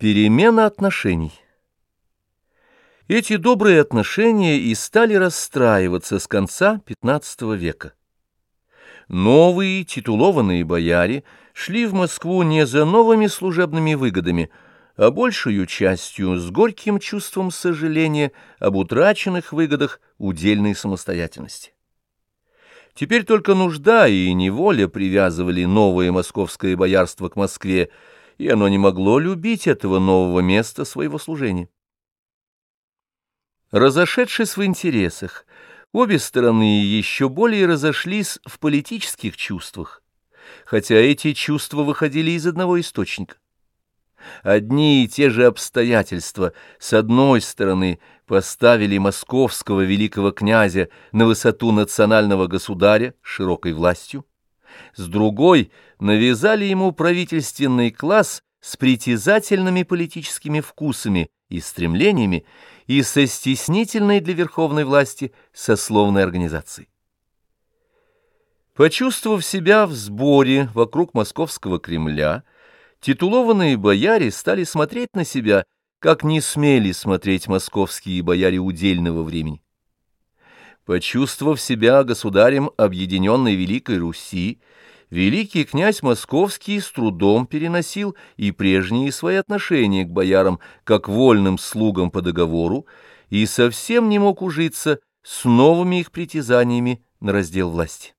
Перемена отношений. Эти добрые отношения и стали расстраиваться с конца XV века. Новые титулованные бояре шли в Москву не за новыми служебными выгодами, а большую частью с горьким чувством сожаления об утраченных выгодах удельной самостоятельности. Теперь только нужда и неволя привязывали новое московское боярство к Москве, и оно не могло любить этого нового места своего служения. Разошедшись в интересах, обе стороны еще более разошлись в политических чувствах, хотя эти чувства выходили из одного источника. Одни и те же обстоятельства, с одной стороны, поставили московского великого князя на высоту национального государя широкой властью, с другой навязали ему правительственный класс с притязательными политическими вкусами и стремлениями и со стеснительной для верховной власти сословной организацией. Почувствовав себя в сборе вокруг московского Кремля, титулованные бояре стали смотреть на себя, как не смели смотреть московские бояре удельного времени. Почувствовав себя государем объединенной Великой Руси, великий князь Московский с трудом переносил и прежние свои отношения к боярам, как вольным слугам по договору, и совсем не мог ужиться с новыми их притязаниями на раздел власти.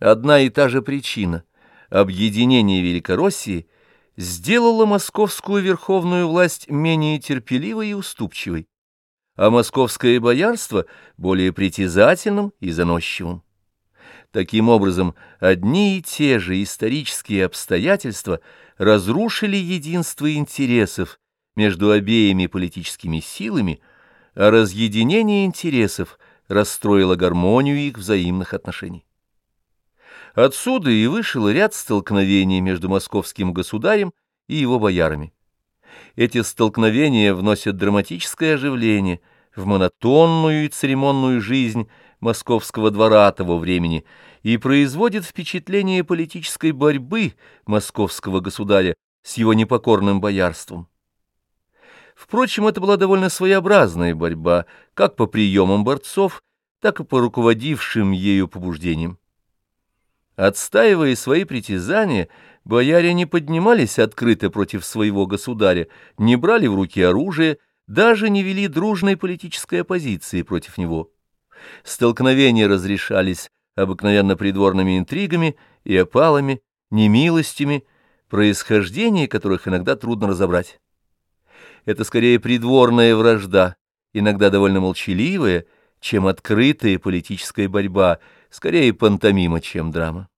Одна и та же причина — объединение Великороссии — сделала московскую верховную власть менее терпеливой и уступчивой а московское боярство более притязательным и заносчивым. Таким образом, одни и те же исторические обстоятельства разрушили единство интересов между обеими политическими силами, а разъединение интересов расстроило гармонию их взаимных отношений. Отсюда и вышел ряд столкновений между московским государем и его боярами. Эти столкновения вносят драматическое оживление в монотонную и церемонную жизнь московского двора того времени и производят впечатление политической борьбы московского государя с его непокорным боярством. Впрочем, это была довольно своеобразная борьба, как по приемам борцов, так и по руководившим ею побуждениям. Отстаивая свои притязания, бояре не поднимались открыто против своего государя, не брали в руки оружие, даже не вели дружной политической оппозиции против него. Столкновения разрешались обыкновенно придворными интригами и опалами, немилостями, происхождение которых иногда трудно разобрать. Это скорее придворная вражда, иногда довольно молчаливая, чем открытая политическая борьба, скорее пантомима, чем драма.